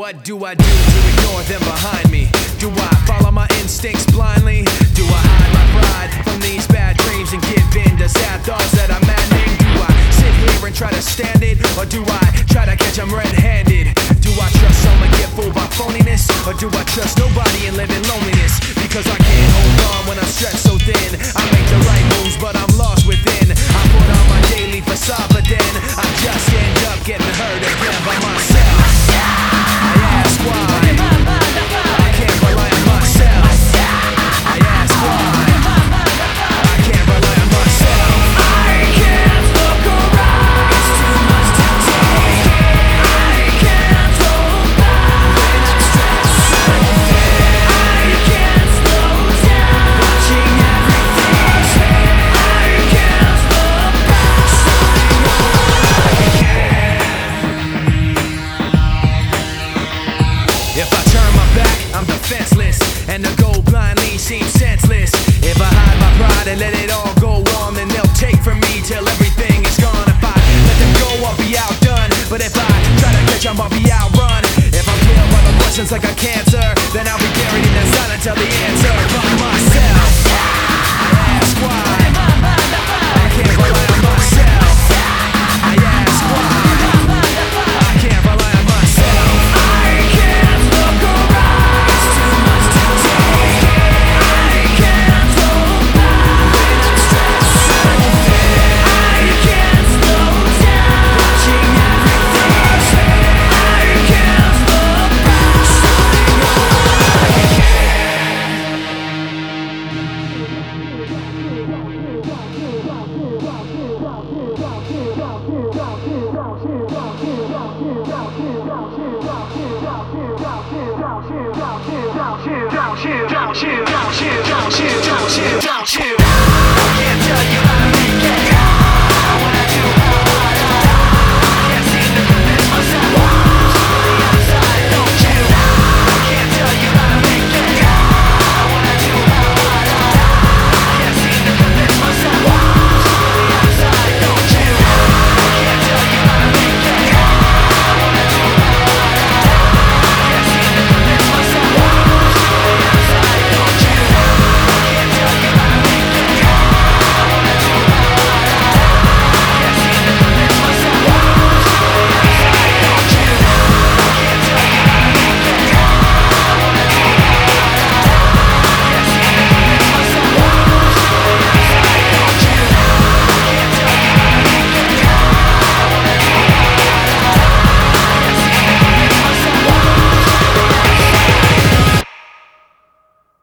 What do I do to ignore them behind me? Do I follow my instincts blindly? Do I hide my pride from these bad dreams and give in to sad thoughts that I'm maddening? Do I sit here and try to stand it? Or do I try to catch them red handed? Do I trust someone get fooled by phoniness? Or do I trust nobody and live in loneliness? Because I can't hold on when I'm stretched so thin. I make the right moves, but I'm lost within. I seems senseless. If I hide my pride and let it all go on, then they'll take from me till everything is gone. If I let them go, I'll be outdone. But if I try to catch 'em, I'll be outrun. If I'm killed by the questions like a cancer, then I'll be buried in the sun until the answer. cheer